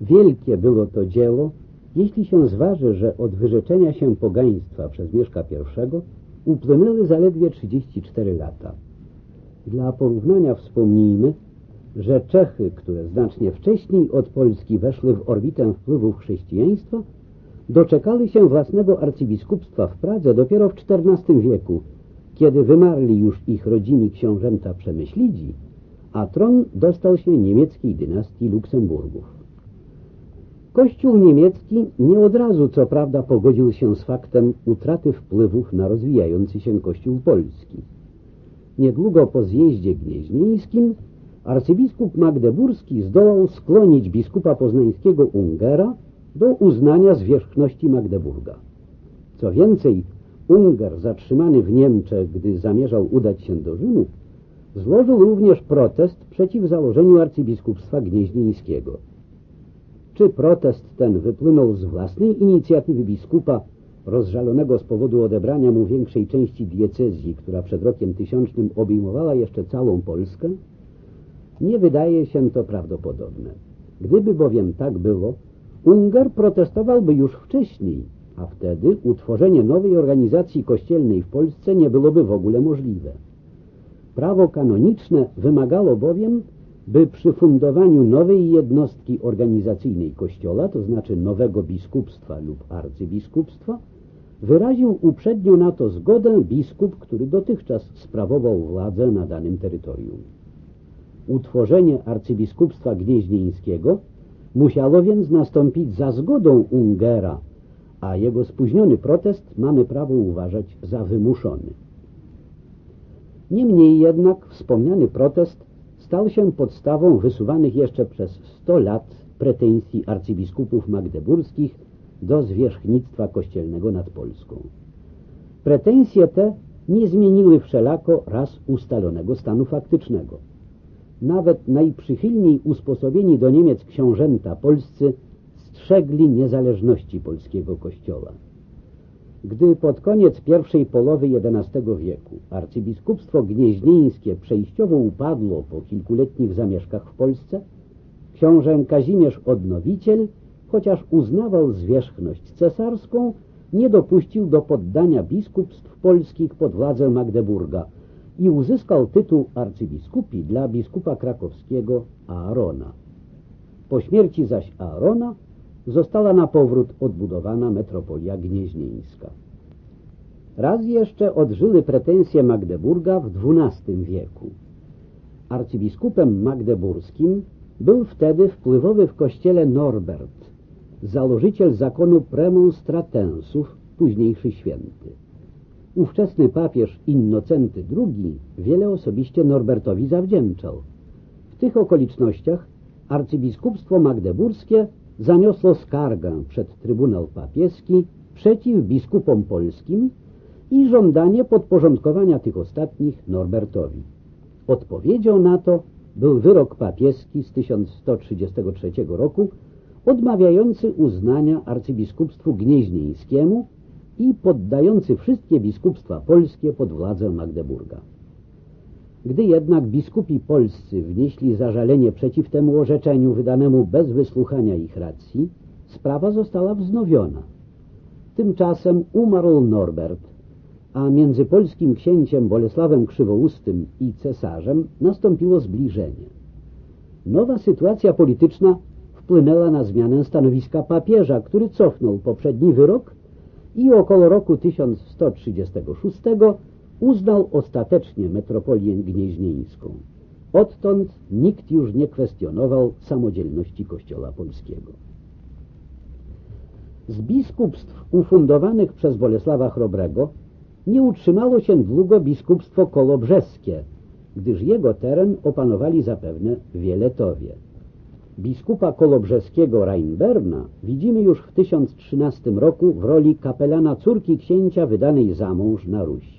Wielkie było to dzieło, jeśli się zważy, że od wyrzeczenia się pogaństwa przez Mieszka I upłynęły zaledwie 34 lata. Dla porównania wspomnijmy, że Czechy, które znacznie wcześniej od Polski weszły w orbitę wpływów chrześcijaństwa, doczekali się własnego arcybiskupstwa w Pradze dopiero w XIV wieku, kiedy wymarli już ich rodzimi książęta przemyślidzi, a tron dostał się niemieckiej dynastii Luksemburgów. Kościół niemiecki nie od razu co prawda pogodził się z faktem utraty wpływów na rozwijający się Kościół polski. Niedługo po zjeździe gnieźnieńskim arcybiskup magdeburski zdołał skłonić biskupa poznańskiego Ungera do uznania zwierzchności Magdeburga. Co więcej, Unger zatrzymany w Niemczech, gdy zamierzał udać się do Rzymu, złożył również protest przeciw założeniu arcybiskupstwa gnieźnieńskiego. Czy protest ten wypłynął z własnej inicjatywy biskupa, rozżalonego z powodu odebrania mu większej części diecezji, która przed rokiem tysiącznym obejmowała jeszcze całą Polskę? Nie wydaje się to prawdopodobne. Gdyby bowiem tak było, Unger protestowałby już wcześniej, a wtedy utworzenie nowej organizacji kościelnej w Polsce nie byłoby w ogóle możliwe. Prawo kanoniczne wymagało bowiem, by przy fundowaniu nowej jednostki organizacyjnej Kościoła, to znaczy nowego biskupstwa lub arcybiskupstwa, wyraził uprzednio na to zgodę biskup, który dotychczas sprawował władzę na danym terytorium. Utworzenie arcybiskupstwa gnieźnieńskiego musiało więc nastąpić za zgodą Ungera, a jego spóźniony protest mamy prawo uważać za wymuszony. Niemniej jednak wspomniany protest stał się podstawą wysuwanych jeszcze przez 100 lat pretensji arcybiskupów magdeburskich do zwierzchnictwa kościelnego nad Polską. Pretensje te nie zmieniły wszelako raz ustalonego stanu faktycznego. Nawet najprzychylniej usposobieni do Niemiec książęta polscy strzegli niezależności polskiego kościoła. Gdy pod koniec pierwszej połowy XI wieku arcybiskupstwo gnieźnieńskie przejściowo upadło po kilkuletnich zamieszkach w Polsce, książę Kazimierz Odnowiciel, chociaż uznawał zwierzchność cesarską, nie dopuścił do poddania biskupstw polskich pod władzę Magdeburga i uzyskał tytuł arcybiskupi dla biskupa krakowskiego Aarona. Po śmierci zaś Aarona została na powrót odbudowana metropolia gnieźnieńska. Raz jeszcze odżyły pretensje Magdeburga w XII wieku. Arcybiskupem magdeburskim był wtedy wpływowy w kościele Norbert, założyciel zakonu premonstratensów, późniejszy święty. Ówczesny papież Innocenty II wiele osobiście Norbertowi zawdzięczał. W tych okolicznościach arcybiskupstwo magdeburskie zaniosło skargę przed Trybunał Papieski przeciw biskupom polskim i żądanie podporządkowania tych ostatnich Norbertowi. Odpowiedzią na to był wyrok papieski z 1133 roku odmawiający uznania arcybiskupstwu gnieźnieńskiemu i poddający wszystkie biskupstwa polskie pod władzę Magdeburga. Gdy jednak biskupi polscy wnieśli zażalenie przeciw temu orzeczeniu wydanemu bez wysłuchania ich racji, sprawa została wznowiona. Tymczasem umarł Norbert, a między polskim księciem Bolesławem Krzywoustym i cesarzem nastąpiło zbliżenie. Nowa sytuacja polityczna wpłynęła na zmianę stanowiska papieża, który cofnął poprzedni wyrok i około roku 1136 uznał ostatecznie metropolię gnieźnieńską. Odtąd nikt już nie kwestionował samodzielności Kościoła Polskiego. Z biskupstw ufundowanych przez Bolesława Chrobrego nie utrzymało się długo biskupstwo kolobrzeskie, gdyż jego teren opanowali zapewne Wieletowie. Biskupa kolobrzeskiego Reinberna widzimy już w 1013 roku w roli kapelana córki księcia wydanej za mąż na Ruś.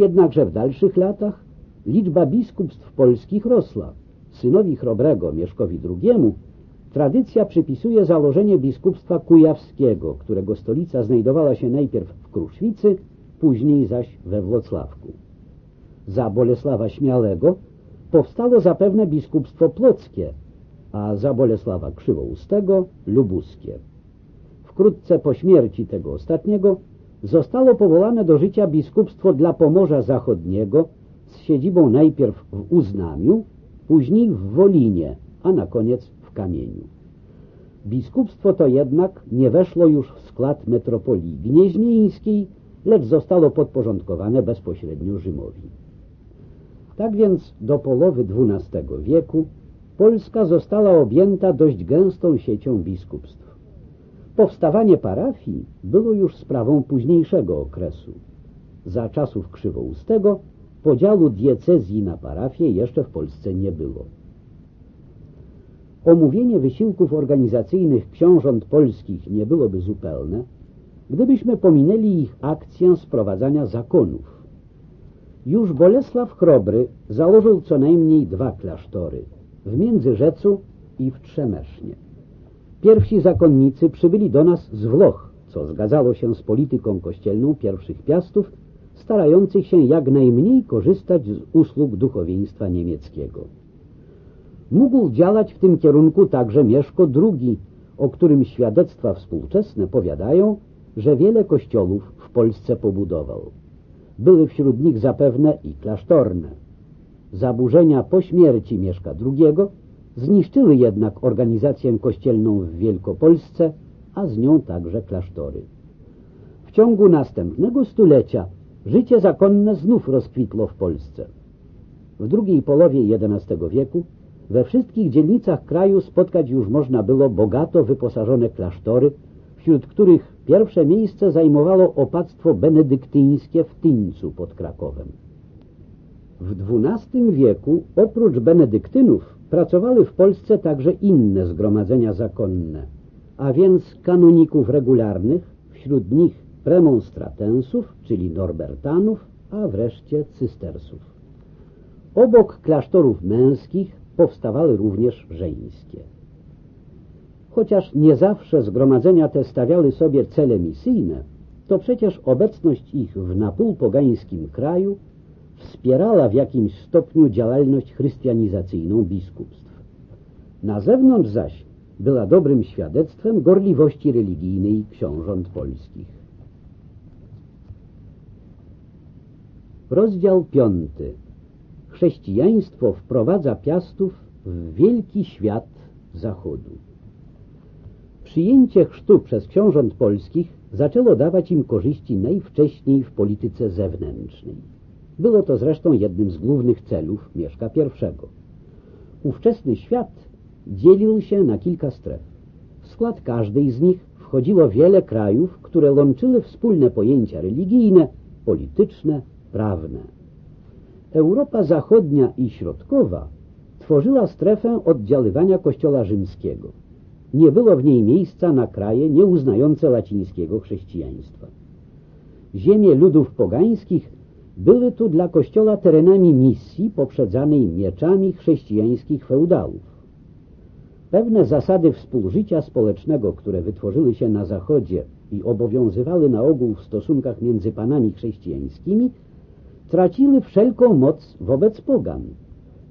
Jednakże w dalszych latach liczba biskupstw polskich rosła. Synowi Chrobrego, Mieszkowi II, tradycja przypisuje założenie biskupstwa kujawskiego, którego stolica znajdowała się najpierw w Kruszwicy, później zaś we Włocławku. Za Bolesława Śmiałego powstało zapewne biskupstwo plockie, a za Bolesława Krzywoustego lubuskie. Wkrótce po śmierci tego ostatniego zostało powołane do życia biskupstwo dla Pomorza Zachodniego z siedzibą najpierw w Uznamiu, później w Wolinie, a na koniec w Kamieniu. Biskupstwo to jednak nie weszło już w skład metropolii gnieźnieńskiej, lecz zostało podporządkowane bezpośrednio Rzymowi. Tak więc do połowy XII wieku Polska została objęta dość gęstą siecią biskupstw. Powstawanie parafii było już sprawą późniejszego okresu. Za czasów Krzywoustego podziału diecezji na parafie jeszcze w Polsce nie było. Omówienie wysiłków organizacyjnych książąt polskich nie byłoby zupełne, gdybyśmy pominęli ich akcję sprowadzania zakonów. Już Bolesław Chrobry założył co najmniej dwa klasztory w Międzyrzecu i w Trzemesznie. Pierwsi zakonnicy przybyli do nas z Włoch, co zgadzało się z polityką kościelną pierwszych piastów, starających się jak najmniej korzystać z usług duchowieństwa niemieckiego. Mógł działać w tym kierunku także Mieszko II, o którym świadectwa współczesne powiadają, że wiele kościołów w Polsce pobudował. Były wśród nich zapewne i klasztorne. Zaburzenia po śmierci Mieszka II zniszczyły jednak organizację kościelną w Wielkopolsce, a z nią także klasztory. W ciągu następnego stulecia życie zakonne znów rozkwitło w Polsce. W drugiej połowie XI wieku we wszystkich dzielnicach kraju spotkać już można było bogato wyposażone klasztory, wśród których pierwsze miejsce zajmowało opactwo benedyktyńskie w Tyńcu pod Krakowem. W XII wieku oprócz benedyktynów pracowały w Polsce także inne zgromadzenia zakonne, a więc kanoników regularnych, wśród nich premonstratensów, czyli norbertanów, a wreszcie cystersów. Obok klasztorów męskich powstawały również żeńskie. Chociaż nie zawsze zgromadzenia te stawiały sobie cele misyjne, to przecież obecność ich w napółpogańskim kraju wspierała w jakimś stopniu działalność chrystianizacyjną biskupstw. Na zewnątrz zaś była dobrym świadectwem gorliwości religijnej książąt polskich. Rozdział piąty. Chrześcijaństwo wprowadza piastów w wielki świat Zachodu. Przyjęcie chrztu przez książąt polskich zaczęło dawać im korzyści najwcześniej w polityce zewnętrznej. Było to zresztą jednym z głównych celów Mieszka I. Ówczesny świat dzielił się na kilka stref. W skład każdej z nich wchodziło wiele krajów, które łączyły wspólne pojęcia religijne, polityczne, prawne. Europa Zachodnia i Środkowa tworzyła strefę oddziaływania Kościoła rzymskiego. Nie było w niej miejsca na kraje nieuznające łacińskiego chrześcijaństwa. Ziemie ludów pogańskich były tu dla Kościoła terenami misji poprzedzanej mieczami chrześcijańskich feudałów. Pewne zasady współżycia społecznego, które wytworzyły się na Zachodzie i obowiązywały na ogół w stosunkach między panami chrześcijańskimi, traciły wszelką moc wobec pogan.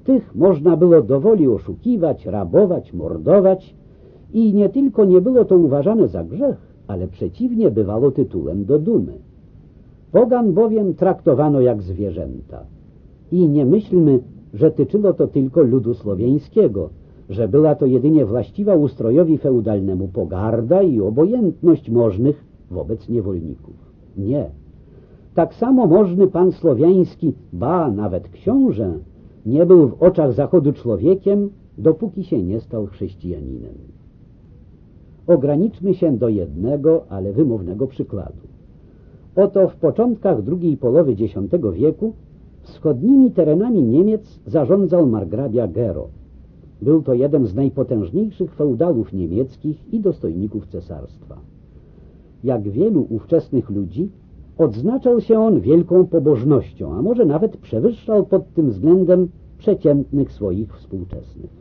Tych można było dowoli oszukiwać, rabować, mordować i nie tylko nie było to uważane za grzech, ale przeciwnie bywało tytułem do dumy. Pogan bowiem traktowano jak zwierzęta. I nie myślmy, że tyczyło to tylko ludu słowiańskiego, że była to jedynie właściwa ustrojowi feudalnemu pogarda i obojętność możnych wobec niewolników. Nie. Tak samo możny pan słowiański, ba, nawet książę, nie był w oczach Zachodu człowiekiem, dopóki się nie stał chrześcijaninem. Ograniczmy się do jednego, ale wymownego przykładu. Oto w początkach drugiej połowy X wieku wschodnimi terenami Niemiec zarządzał margrabia Gero. Był to jeden z najpotężniejszych feudalów niemieckich i dostojników cesarstwa. Jak wielu ówczesnych ludzi, odznaczał się on wielką pobożnością, a może nawet przewyższał pod tym względem przeciętnych swoich współczesnych.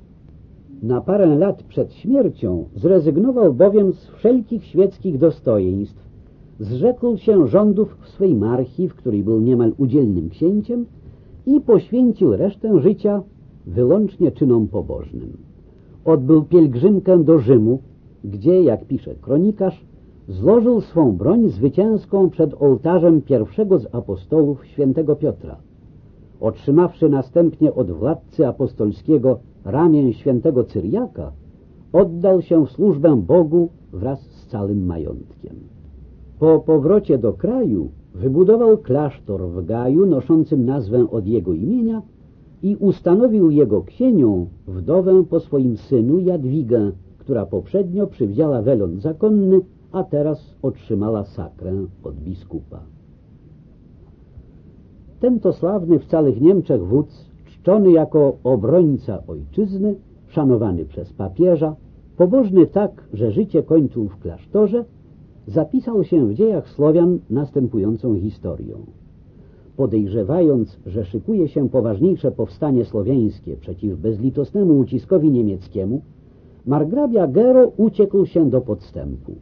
Na parę lat przed śmiercią zrezygnował bowiem z wszelkich świeckich dostojeństw zrzekł się rządów w swej marchi, w której był niemal udzielnym księciem i poświęcił resztę życia wyłącznie czynom pobożnym. odbył pielgrzymkę do Rzymu, gdzie, jak pisze kronikarz, złożył swą broń zwycięską przed ołtarzem pierwszego z apostołów świętego Piotra. Otrzymawszy następnie od władcy apostolskiego ramię świętego Cyriaka, oddał się w służbę Bogu wraz z całym majątkiem. Po powrocie do kraju wybudował klasztor w Gaju noszącym nazwę od jego imienia i ustanowił jego ksienią wdowę po swoim synu Jadwigę, która poprzednio przywdziała welon zakonny, a teraz otrzymała sakrę od biskupa. Ten to sławny w całych Niemczech wódz, czczony jako obrońca ojczyzny, szanowany przez papieża, pobożny tak, że życie kończył w klasztorze, zapisał się w dziejach Słowian następującą historią. Podejrzewając, że szykuje się poważniejsze powstanie słowiańskie przeciw bezlitosnemu uciskowi niemieckiemu, margrabia Gero uciekł się do podstępu.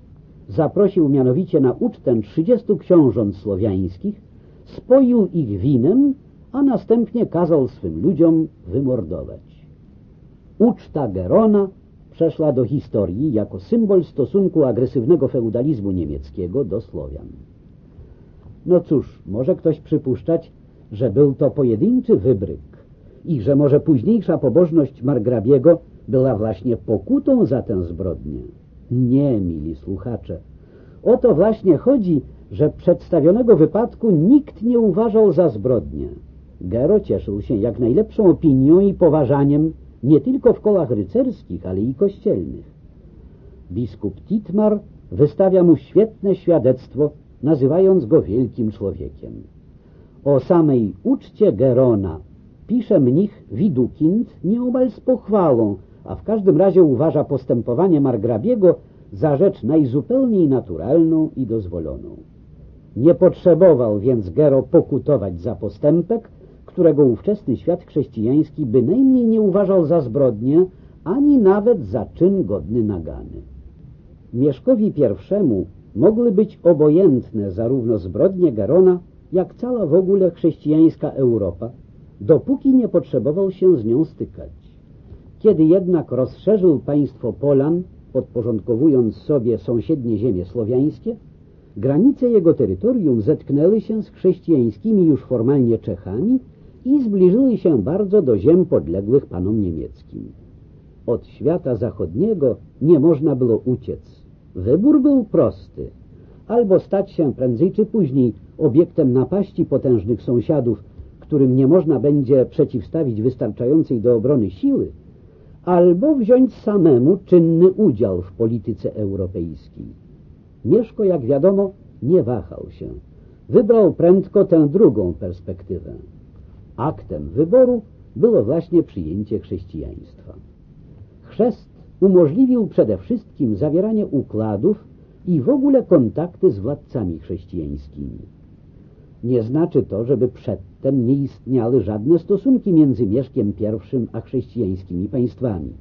Zaprosił mianowicie na ucztę trzydziestu książąt słowiańskich, spoił ich winem, a następnie kazał swym ludziom wymordować. Uczta Gerona przeszła do historii jako symbol stosunku agresywnego feudalizmu niemieckiego do Słowian. No cóż, może ktoś przypuszczać, że był to pojedynczy wybryk i że może późniejsza pobożność margrabiego była właśnie pokutą za tę zbrodnię. Nie, mili słuchacze. O to właśnie chodzi, że przedstawionego wypadku nikt nie uważał za zbrodnię. Gero cieszył się jak najlepszą opinią i poważaniem nie tylko w kołach rycerskich, ale i kościelnych. Biskup Titmar wystawia mu świetne świadectwo, nazywając go wielkim człowiekiem. O samej uczcie Gerona pisze mnich Widukind nieomal z pochwałą, a w każdym razie uważa postępowanie margrabiego za rzecz najzupełniej naturalną i dozwoloną. Nie potrzebował więc Gero pokutować za postępek, którego ówczesny świat chrześcijański bynajmniej nie uważał za zbrodnię, ani nawet za czyn godny nagany. Mieszkowi pierwszemu mogły być obojętne zarówno zbrodnie Garona, jak cała w ogóle chrześcijańska Europa, dopóki nie potrzebował się z nią stykać. Kiedy jednak rozszerzył państwo Polan, podporządkowując sobie sąsiednie ziemie słowiańskie, granice jego terytorium zetknęły się z chrześcijańskimi już formalnie Czechami i zbliżyły się bardzo do ziem podległych panom niemieckim. Od świata zachodniego nie można było uciec. Wybór był prosty. Albo stać się prędzej czy później obiektem napaści potężnych sąsiadów, którym nie można będzie przeciwstawić wystarczającej do obrony siły, albo wziąć samemu czynny udział w polityce europejskiej. Mieszko, jak wiadomo, nie wahał się. Wybrał prędko tę drugą perspektywę. Aktem wyboru było właśnie przyjęcie chrześcijaństwa. Chrzest umożliwił przede wszystkim zawieranie układów i w ogóle kontakty z władcami chrześcijańskimi. Nie znaczy to, żeby przedtem nie istniały żadne stosunki między Mieszkiem I a chrześcijańskimi państwami.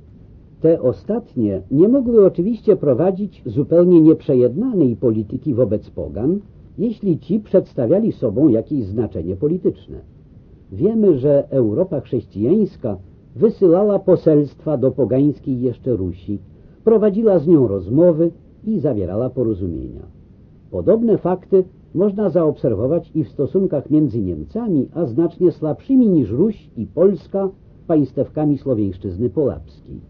Te ostatnie nie mogły oczywiście prowadzić zupełnie nieprzejednanej polityki wobec pogan, jeśli ci przedstawiali sobą jakieś znaczenie polityczne. Wiemy, że Europa chrześcijańska wysyłała poselstwa do pogańskiej jeszcze Rusi, prowadziła z nią rozmowy i zawierała porozumienia. Podobne fakty można zaobserwować i w stosunkach między Niemcami, a znacznie słabszymi niż Ruś i Polska państewkami słowiańszczyzny polapskiej.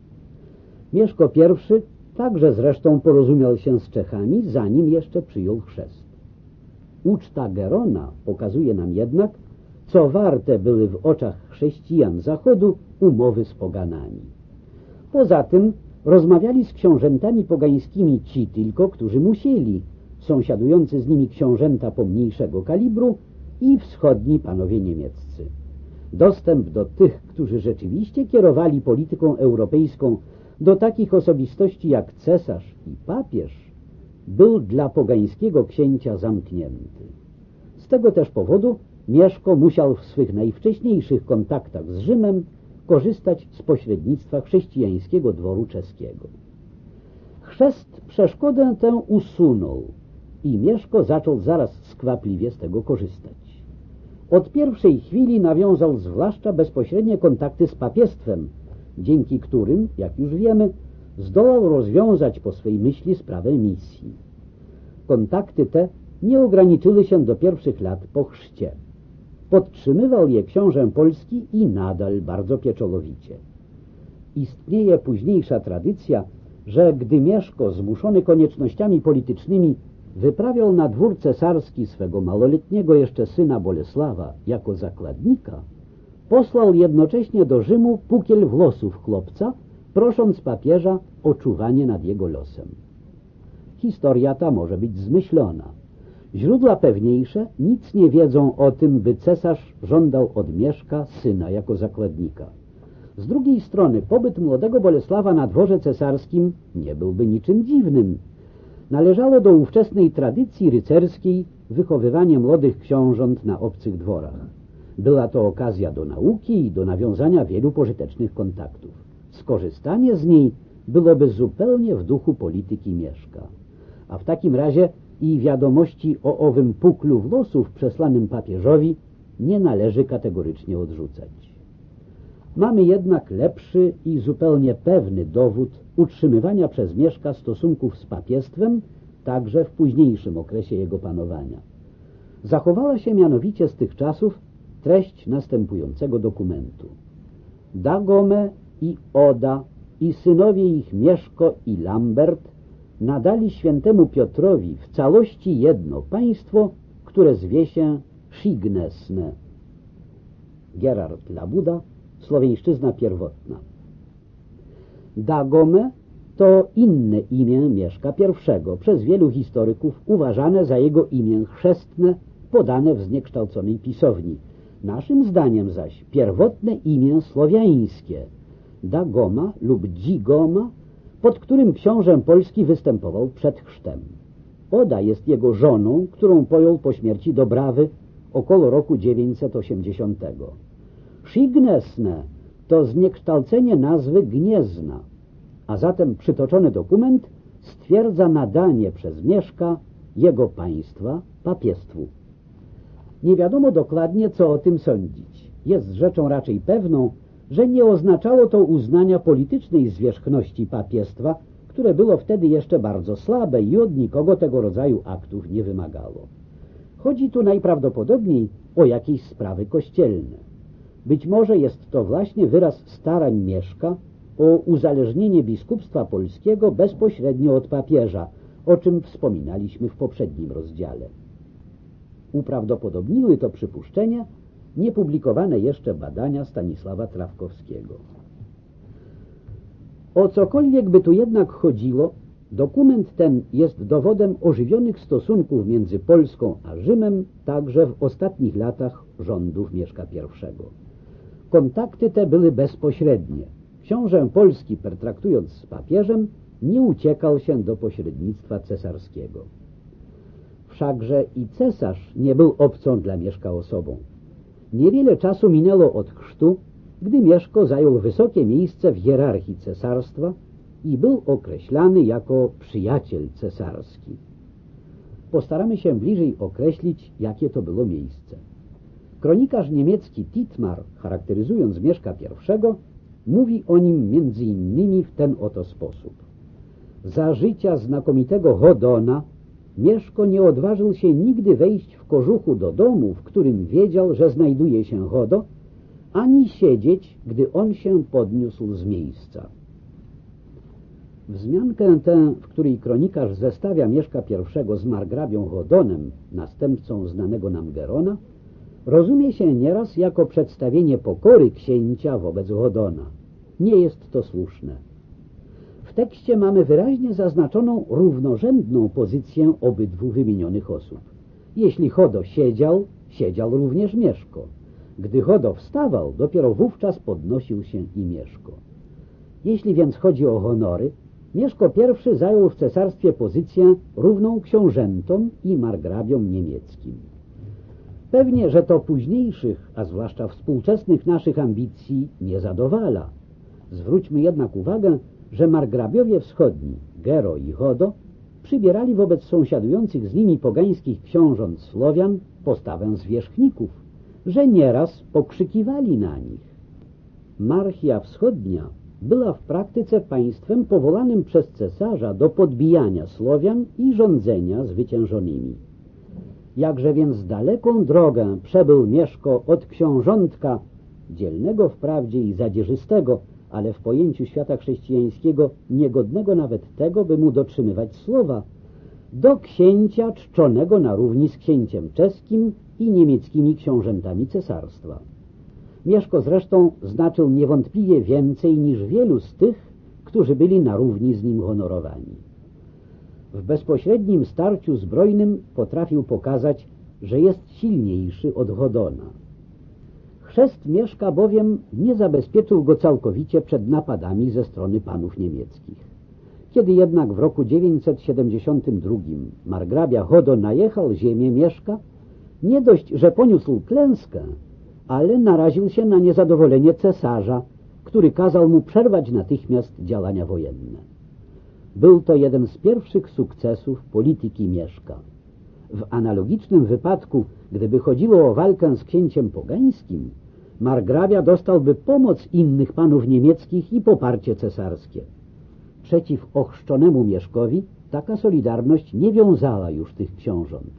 Mieszko I także zresztą porozumiał się z Czechami, zanim jeszcze przyjął chrzest. Uczta Gerona pokazuje nam jednak, co warte były w oczach chrześcijan Zachodu umowy z poganami. Poza tym rozmawiali z książętami pogańskimi ci tylko, którzy musieli, sąsiadujący z nimi książęta pomniejszego kalibru i wschodni panowie niemieccy. Dostęp do tych, którzy rzeczywiście kierowali polityką europejską, do takich osobistości jak cesarz i papież, był dla pogańskiego księcia zamknięty. Z tego też powodu Mieszko musiał w swych najwcześniejszych kontaktach z Rzymem korzystać z pośrednictwa chrześcijańskiego dworu czeskiego. Chrzest przeszkodę tę usunął i Mieszko zaczął zaraz skwapliwie z tego korzystać. Od pierwszej chwili nawiązał zwłaszcza bezpośrednie kontakty z papiestwem, dzięki którym, jak już wiemy, zdołał rozwiązać po swej myśli sprawę misji. Kontakty te nie ograniczyły się do pierwszych lat po chrzcie. Podtrzymywał je książę polski i nadal bardzo pieczołowicie. Istnieje późniejsza tradycja, że gdy Mieszko, zmuszony koniecznościami politycznymi, wyprawiał na dwór cesarski swego małoletniego jeszcze syna Bolesława jako zakładnika, posłał jednocześnie do Rzymu pukiel włosów chłopca, prosząc papieża o czuwanie nad jego losem. Historia ta może być zmyślona. Źródła pewniejsze nic nie wiedzą o tym, by cesarz żądał od Mieszka syna jako zakładnika. Z drugiej strony pobyt młodego Bolesława na dworze cesarskim nie byłby niczym dziwnym. Należało do ówczesnej tradycji rycerskiej wychowywanie młodych książąt na obcych dworach. Była to okazja do nauki i do nawiązania wielu pożytecznych kontaktów. Skorzystanie z niej byłoby zupełnie w duchu polityki Mieszka. A w takim razie i wiadomości o owym puklu włosów przesłanym papieżowi nie należy kategorycznie odrzucać. Mamy jednak lepszy i zupełnie pewny dowód utrzymywania przez Mieszka stosunków z papiestwem także w późniejszym okresie jego panowania. Zachowała się mianowicie z tych czasów treść następującego dokumentu. Dagome i Oda i synowie ich Mieszko i Lambert nadali świętemu Piotrowi w całości jedno państwo, które zwie się Szignesne. Gerard Labuda, słowiańszczyzna pierwotna. Dagome to inne imię Mieszka I, przez wielu historyków uważane za jego imię chrzestne podane w zniekształconej pisowni. Naszym zdaniem zaś pierwotne imię słowiańskie Dagoma lub Dzigoma pod którym książę polski występował przed chrztem. Oda jest jego żoną, którą pojął po śmierci Dobrawy około roku 980. Szignesne to zniekształcenie nazwy Gniezna, a zatem przytoczony dokument stwierdza nadanie przez Mieszka jego państwa papiestwu. Nie wiadomo dokładnie, co o tym sądzić. Jest rzeczą raczej pewną, że nie oznaczało to uznania politycznej zwierzchności papiestwa, które było wtedy jeszcze bardzo słabe i od nikogo tego rodzaju aktów nie wymagało. Chodzi tu najprawdopodobniej o jakieś sprawy kościelne. Być może jest to właśnie wyraz starań Mieszka o uzależnienie biskupstwa polskiego bezpośrednio od papieża, o czym wspominaliśmy w poprzednim rozdziale. Uprawdopodobniły to przypuszczenie niepublikowane jeszcze badania Stanisława Trawkowskiego. O cokolwiek by tu jednak chodziło, dokument ten jest dowodem ożywionych stosunków między Polską a Rzymem także w ostatnich latach rządów Mieszka I. Kontakty te były bezpośrednie. Książę Polski, pertraktując z papieżem, nie uciekał się do pośrednictwa cesarskiego. Wszakże i cesarz nie był obcą dla Mieszka osobą. Niewiele czasu minęło od chrztu, gdy Mieszko zajął wysokie miejsce w hierarchii cesarstwa i był określany jako przyjaciel cesarski. Postaramy się bliżej określić, jakie to było miejsce. Kronikarz niemiecki Titmar, charakteryzując Mieszka I, mówi o nim między innymi w ten oto sposób. Za życia znakomitego Hodona Mieszko nie odważył się nigdy wejść w kożuchu do domu, w którym wiedział, że znajduje się Hodo, ani siedzieć, gdy on się podniósł z miejsca. Wzmiankę tę, w której kronikarz zestawia Mieszka I z margrabią Hodonem, następcą znanego nam Gerona, rozumie się nieraz jako przedstawienie pokory księcia wobec Hodona. Nie jest to słuszne tekście mamy wyraźnie zaznaczoną równorzędną pozycję obydwu wymienionych osób. Jeśli Chodo siedział, siedział również Mieszko. Gdy Chodo wstawał, dopiero wówczas podnosił się i Mieszko. Jeśli więc chodzi o honory, Mieszko I zajął w cesarstwie pozycję równą książętom i margrabiom niemieckim. Pewnie, że to późniejszych, a zwłaszcza współczesnych naszych ambicji nie zadowala. Zwróćmy jednak uwagę, że margrabiowie wschodni, Gero i Hodo, przybierali wobec sąsiadujących z nimi pogańskich książąt Słowian postawę zwierzchników, że nieraz pokrzykiwali na nich. Marchia wschodnia była w praktyce państwem powolanym przez cesarza do podbijania Słowian i rządzenia zwyciężonymi. Jakże więc daleką drogę przebył Mieszko od książątka, dzielnego wprawdzie i zadzierzystego, ale w pojęciu świata chrześcijańskiego niegodnego nawet tego, by mu dotrzymywać słowa, do księcia czczonego na równi z księciem czeskim i niemieckimi książętami cesarstwa. Mieszko zresztą znaczył niewątpliwie więcej niż wielu z tych, którzy byli na równi z nim honorowani. W bezpośrednim starciu zbrojnym potrafił pokazać, że jest silniejszy od Hodona. Chrzest Mieszka bowiem nie zabezpieczył go całkowicie przed napadami ze strony panów niemieckich. Kiedy jednak w roku 972 margrabia Hodon najechał ziemię Mieszka, nie dość, że poniósł klęskę, ale naraził się na niezadowolenie cesarza, który kazał mu przerwać natychmiast działania wojenne. Był to jeden z pierwszych sukcesów polityki Mieszka. W analogicznym wypadku, gdyby chodziło o walkę z księciem pogańskim, margrabia dostałby pomoc innych panów niemieckich i poparcie cesarskie. Przeciw ochrzczonemu Mieszkowi taka solidarność nie wiązała już tych książąt.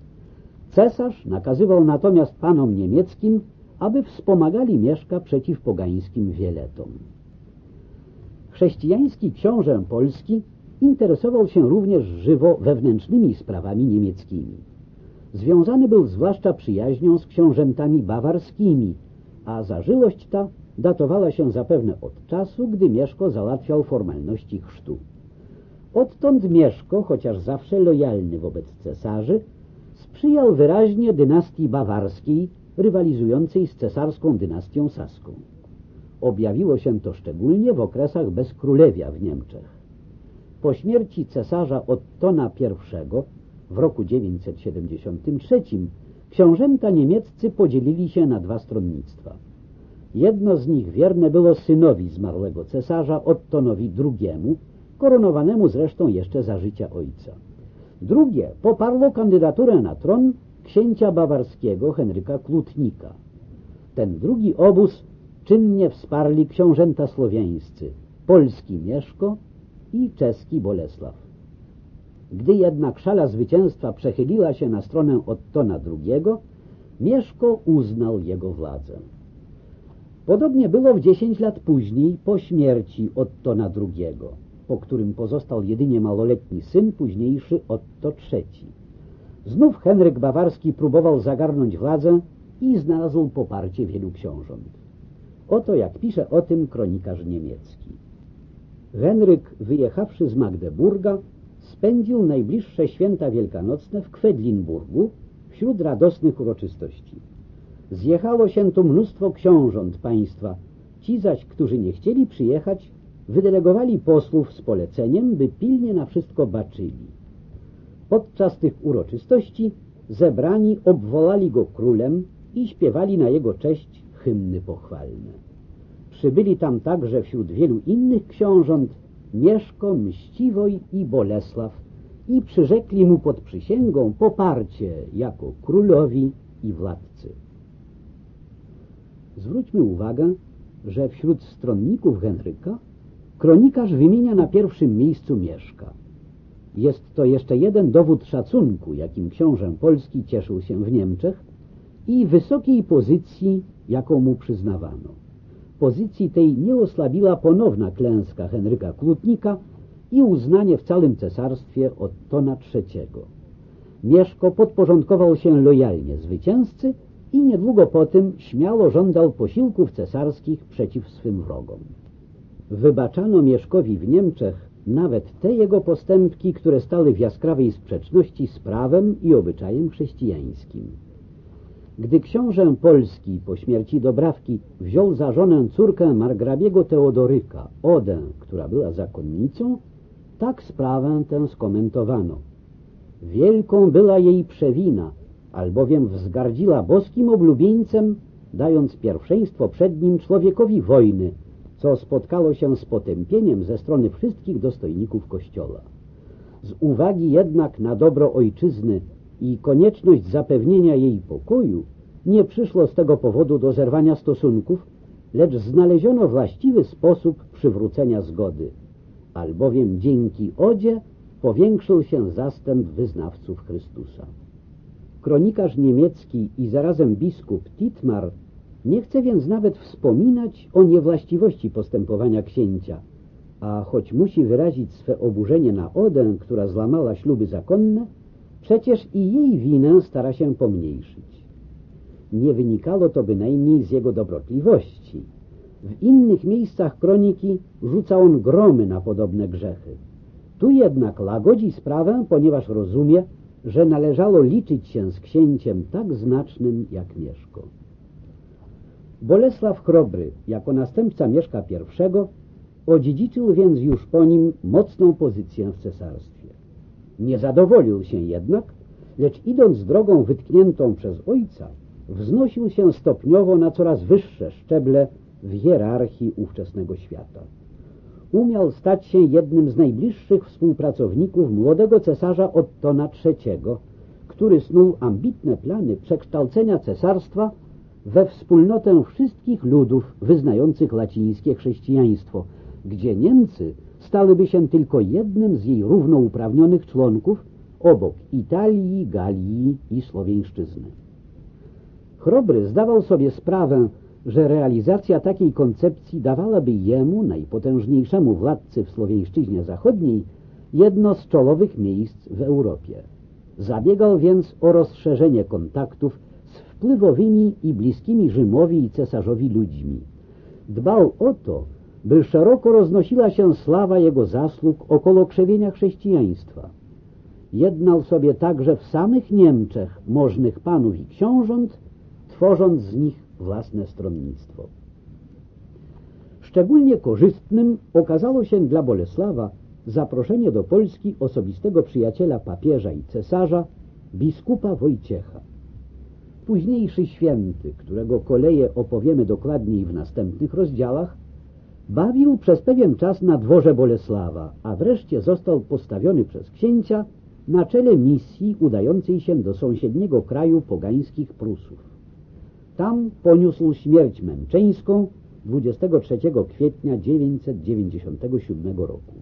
Cesarz nakazywał natomiast panom niemieckim aby wspomagali Mieszka przeciw pogańskim wieletom. Chrześcijański książę polski interesował się również żywo wewnętrznymi sprawami niemieckimi. Związany był zwłaszcza przyjaźnią z książętami bawarskimi, a zażyłość ta datowała się zapewne od czasu, gdy Mieszko załatwiał formalności chrztu. Odtąd Mieszko, chociaż zawsze lojalny wobec cesarzy, sprzyjał wyraźnie dynastii bawarskiej, rywalizującej z cesarską dynastią saską. Objawiło się to szczególnie w okresach bezkrólewia w Niemczech. Po śmierci cesarza Ottona I w roku 973 książęta niemieccy podzielili się na dwa stronnictwa. Jedno z nich wierne było synowi zmarłego cesarza Ottonowi II, koronowanemu zresztą jeszcze za życia ojca. Drugie poparło kandydaturę na tron księcia bawarskiego Henryka Klutnika. Ten drugi obóz czynnie wsparli książęta słowiańscy, polski Mieszko i czeski Bolesław. Gdy jednak szala zwycięstwa przechyliła się na stronę Ottona II, Mieszko uznał jego władzę. Podobnie było w dziesięć lat później po śmierci Ottona II, po którym pozostał jedynie małoletni syn, późniejszy Otto III. Znów Henryk Bawarski próbował zagarnąć władzę i znalazł poparcie wielu książąt. Oto jak pisze o tym kronikarz niemiecki. Henryk, wyjechawszy z Magdeburga, spędził najbliższe święta wielkanocne w Kwedlinburgu wśród radosnych uroczystości. Zjechało się tu mnóstwo książąt państwa, ci zaś, którzy nie chcieli przyjechać, wydelegowali posłów z poleceniem, by pilnie na wszystko baczyli. Podczas tych uroczystości zebrani obwołali go królem i śpiewali na jego cześć hymny pochwalne. Przybyli tam także wśród wielu innych książąt Mieszko, Mściwoj i Bolesław i przyrzekli mu pod przysięgą poparcie jako królowi i władcy. Zwróćmy uwagę, że wśród stronników Henryka kronikarz wymienia na pierwszym miejscu Mieszka. Jest to jeszcze jeden dowód szacunku, jakim książę polski cieszył się w Niemczech i wysokiej pozycji, jaką mu przyznawano. Pozycji tej nie osłabiła ponowna klęska Henryka Klutnika i uznanie w całym cesarstwie Ottona III. Mieszko podporządkował się lojalnie zwycięzcy i niedługo po tym śmiało żądał posiłków cesarskich przeciw swym wrogom. Wybaczano Mieszkowi w Niemczech nawet te jego postępki, które stały w jaskrawej sprzeczności z prawem i obyczajem chrześcijańskim. Gdy książę Polski po śmierci Dobrawki wziął za żonę córkę margrabiego Teodoryka, Odę, która była zakonnicą, tak sprawę tę skomentowano. Wielką była jej przewina, albowiem wzgardziła boskim oblubieńcem, dając pierwszeństwo przed nim człowiekowi wojny, co spotkało się z potępieniem ze strony wszystkich dostojników Kościoła. Z uwagi jednak na dobro ojczyzny i konieczność zapewnienia jej pokoju nie przyszło z tego powodu do zerwania stosunków, lecz znaleziono właściwy sposób przywrócenia zgody, albowiem dzięki Odzie powiększył się zastęp wyznawców Chrystusa. Kronikarz niemiecki i zarazem biskup Titmar nie chce więc nawet wspominać o niewłaściwości postępowania księcia, a choć musi wyrazić swe oburzenie na Odę, która złamała śluby zakonne, przecież i jej winę stara się pomniejszyć. Nie wynikało to bynajmniej z jego dobrotliwości. W innych miejscach kroniki rzuca on gromy na podobne grzechy. Tu jednak lagodzi sprawę, ponieważ rozumie, że należało liczyć się z księciem tak znacznym jak Mieszko. Bolesław Chrobry, jako następca Mieszka I, odziedziczył więc już po nim mocną pozycję w cesarstwie. Nie zadowolił się jednak, lecz idąc drogą wytkniętą przez ojca, wznosił się stopniowo na coraz wyższe szczeble w hierarchii ówczesnego świata. Umiał stać się jednym z najbliższych współpracowników młodego cesarza Ottona III, który snuł ambitne plany przekształcenia cesarstwa we wspólnotę wszystkich ludów wyznających łacińskie chrześcijaństwo, gdzie Niemcy stałyby się tylko jednym z jej równouprawnionych członków obok Italii, Galii i Słowiańszczyzny. Chrobry zdawał sobie sprawę, że realizacja takiej koncepcji dawałaby jemu, najpotężniejszemu władcy w Słowiańszczyźnie Zachodniej, jedno z czołowych miejsc w Europie. Zabiegał więc o rozszerzenie kontaktów z wpływowymi i bliskimi Rzymowi i cesarzowi ludźmi. Dbał o to, by szeroko roznosiła się sława jego zasług około krzewienia chrześcijaństwa. Jednał sobie także w samych Niemczech możnych panów i książąt, tworząc z nich własne stronnictwo. Szczególnie korzystnym okazało się dla Bolesława zaproszenie do Polski osobistego przyjaciela papieża i cesarza, biskupa Wojciecha. Późniejszy święty, którego koleje opowiemy dokładniej w następnych rozdziałach, bawił przez pewien czas na dworze Bolesława, a wreszcie został postawiony przez księcia na czele misji udającej się do sąsiedniego kraju pogańskich Prusów. Tam poniósł śmierć męczeńską 23 kwietnia 997 roku.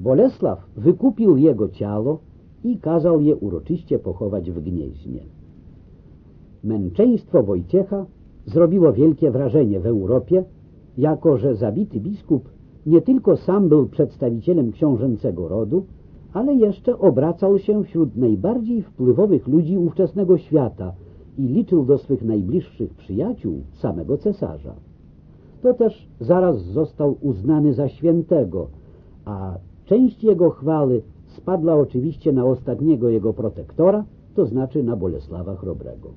Bolesław wykupił jego ciało i kazał je uroczyście pochować w Gnieźnie. Męczeństwo Wojciecha zrobiło wielkie wrażenie w Europie, jako że zabity biskup nie tylko sam był przedstawicielem książęcego rodu, ale jeszcze obracał się wśród najbardziej wpływowych ludzi ówczesnego świata i liczył do swych najbliższych przyjaciół samego cesarza. To też zaraz został uznany za świętego, a część jego chwały spadła oczywiście na ostatniego jego protektora, to znaczy na Bolesława Chrobrego.